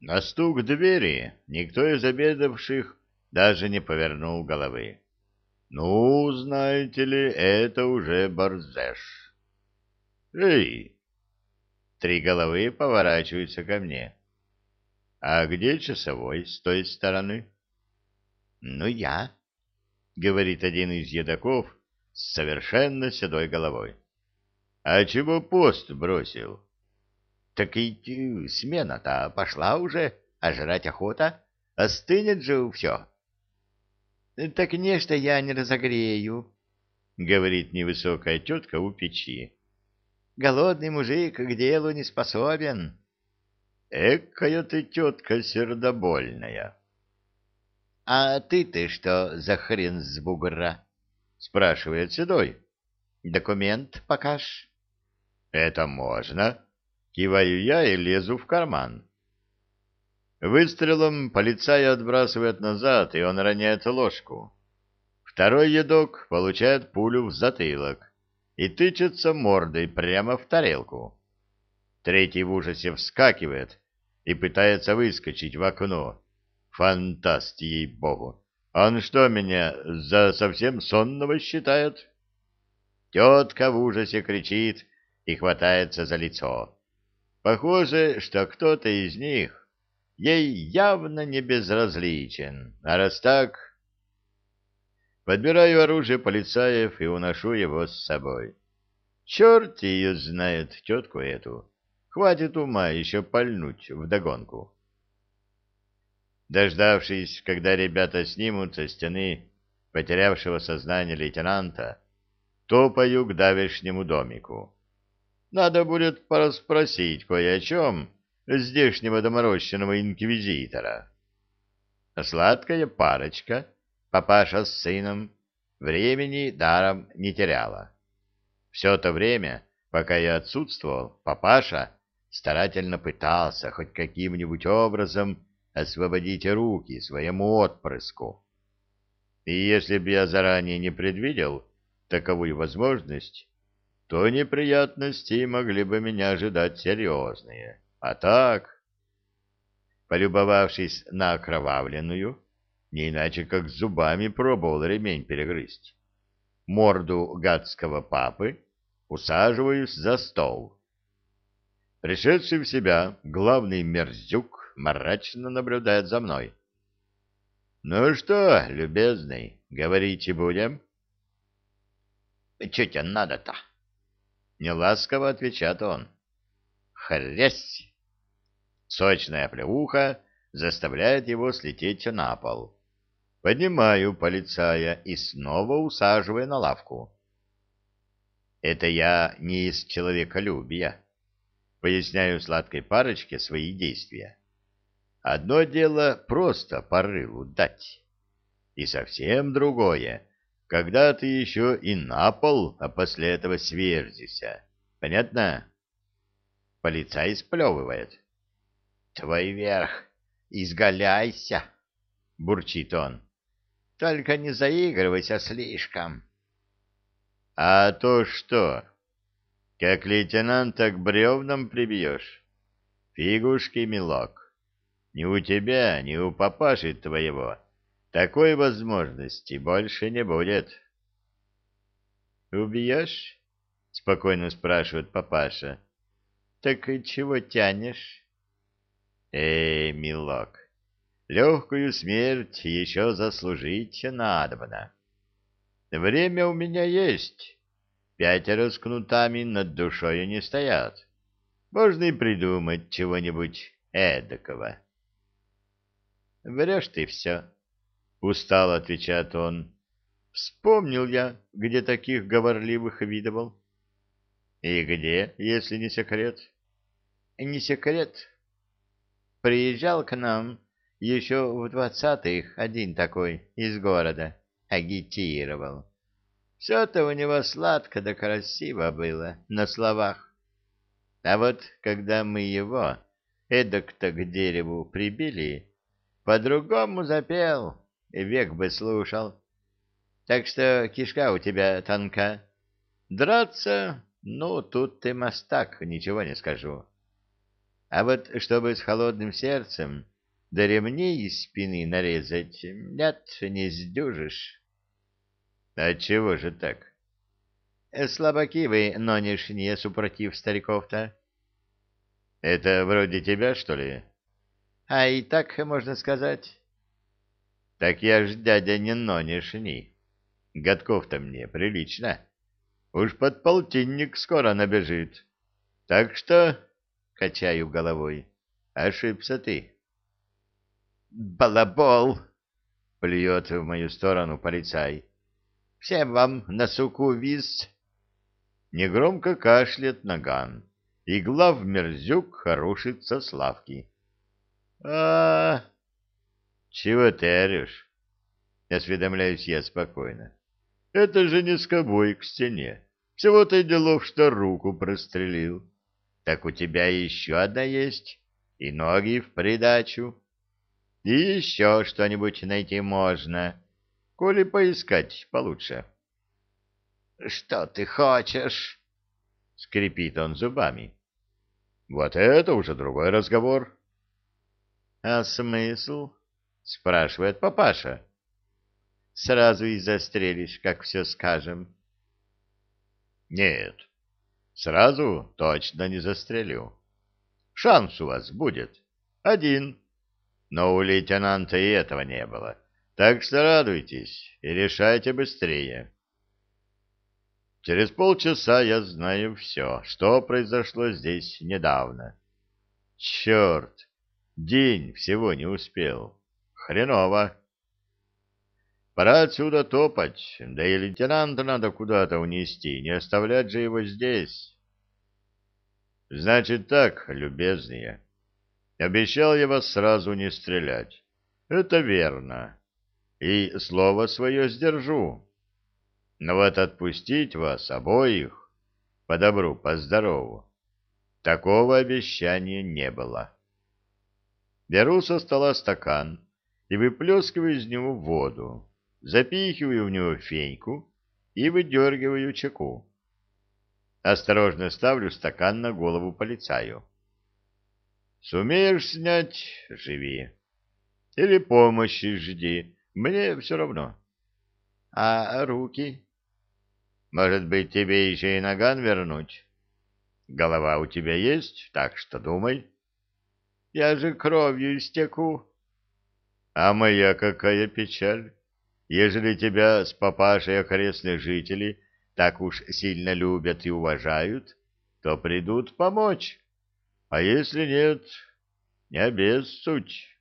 На стук двери никто из обедавших даже не повернул головы. Ну, знаете ли, это уже борзеш. Эй! Три головы поворачиваются ко мне. А где часовой с той стороны? Ну, я, говорит один из едоков с совершенно седой головой. А чего пост бросил? Так и смена-то пошла уже, а жрать охота. Остынет же все. Так нечто я не разогрею, говорит невысокая тетка у печи. Голодный мужик к делу не способен. Экая ты тетка сердобольная. — А ты-ты что за хрен с бугра? — спрашивает Седой. — Документ покаж. — Это можно. Киваю я и лезу в карман. Выстрелом полицая отбрасывает назад, и он роняет ложку. Второй едок получает пулю в затылок и тычется мордой прямо в тарелку. Третий в ужасе вскакивает и пытается выскочить в окно. Фантаст, ей-богу! Он что, меня за совсем сонного считает? Тетка в ужасе кричит и хватается за лицо. Похоже, что кто-то из них ей явно не безразличен, а раз так Подбираю оружие полицаев и уношу его с собой. Черт ее знает, тетку эту. Хватит ума еще пальнуть вдогонку. Дождавшись, когда ребята снимут со стены потерявшего сознание лейтенанта, топаю к давешнему домику. Надо будет порасспросить кое о чем здешнего доморощенного инквизитора. Сладкая парочка — папаша с сыном времени даром не теряла. Все то время, пока я отсутствовал, папаша старательно пытался хоть каким-нибудь образом освободить руки своему отпрыску. И если бы я заранее не предвидел таковую возможность, то неприятности могли бы меня ожидать серьезные. А так, полюбовавшись на окровавленную, не иначе как зубами пробовал ремень перегрызть. Морду гадского папы усаживаюсь за стол. Пришедший в себя главный мерзюк мрачно наблюдает за мной. — Ну что, любезный, говорите будем? — Че тебе надо-то? — неласково отвечает он. — Хрясь! Сочная плеуха заставляет его слететь на пол. Поднимаю полицая и снова усаживаю на лавку. Это я не из человеколюбия. Поясняю сладкой парочке свои действия. Одно дело просто порылу дать. И совсем другое, когда ты еще и на пол, а после этого сверзишься. Понятно? Полицай сплевывает. Твой верх, изгаляйся, бурчит он. Только не заигрывайся слишком. — А то что? Как лейтенанта к бревнам прибьешь? Фигушки, милок. Ни у тебя, ни у папаши твоего такой возможности больше не будет. — Убьешь? — спокойно спрашивает папаша. — Так и чего тянешь? — Эй, милок, легкую смерть еще заслужить надобно. Время у меня есть. Пятеро с кнутами над душою не стоят. Можно и придумать чего-нибудь эдакого. — Врешь ты все, — устало отвечает он. — Вспомнил я, где таких говорливых видывал. — И где, если не секрет? — Не секрет. Приезжал к нам еще в двадцатых один такой из города агитировал. Все-то у него сладко да красиво было на словах. А вот когда мы его эдак-то к дереву прибили, по-другому запел, век бы слушал. Так что кишка у тебя тонка. Драться, ну, тут ты мастак, ничего не скажу. А вот чтобы с холодным сердцем до ремней из спины нарезать, нет, не сдюжишь. Отчего же так? Слабаки вы, нонешние, супротив стариков-то. Это вроде тебя, что ли? А и так можно сказать. Так я ж дядя не нонешний. Годков-то мне прилично. Уж под полтинник скоро набежит. Так что, качаю головой, ошибся ты. Балабол! Плюет в мою сторону полицай. Всем вам на суку виз. Негромко кашляет наган. Игла в мерзюк хорошится славки. а, -а, -а Чего ты орешь? Осведомляюсь я спокойно. Это же не скобой к стене. Всего-то и делов, что руку прострелил. Так у тебя еще одна есть, и ноги в придачу. И еще что-нибудь найти можно, коли поискать получше. — Что ты хочешь? — скрипит он зубами. — Вот это уже другой разговор. — А смысл? — спрашивает папаша. — сразу и застрелишь, как все скажем. Нет, сразу точно не застрелю. Шанс у вас будет. Один. Но у лейтенанта и этого не было. Так что радуйтесь и решайте быстрее. Через полчаса я знаю все, что произошло здесь недавно. Черт, день всего не успел. Хреново. Пора отсюда топать, да и лейтенанта надо куда-то унести, не оставлять же его здесь. Значит так, любезные, обещал я вас сразу не стрелять. Это верно. И слово свое сдержу. Но вот отпустить вас обоих, по добру, по здорову, такого обещания не было. Беру со стола стакан и выплескиваю из него воду запихиваю в него феньку и выдергиваю чеку. Осторожно ставлю стакан на голову полицаю. Сумеешь снять — живи. Или помощи жди, мне все равно. А руки? Может быть, тебе еще и наган вернуть? Голова у тебя есть, так что думай. Я же кровью истеку. А моя какая печаль! Ежели тебя с папашей окрестные жители так уж сильно любят и уважают, то придут помочь. А если нет, не обессудь.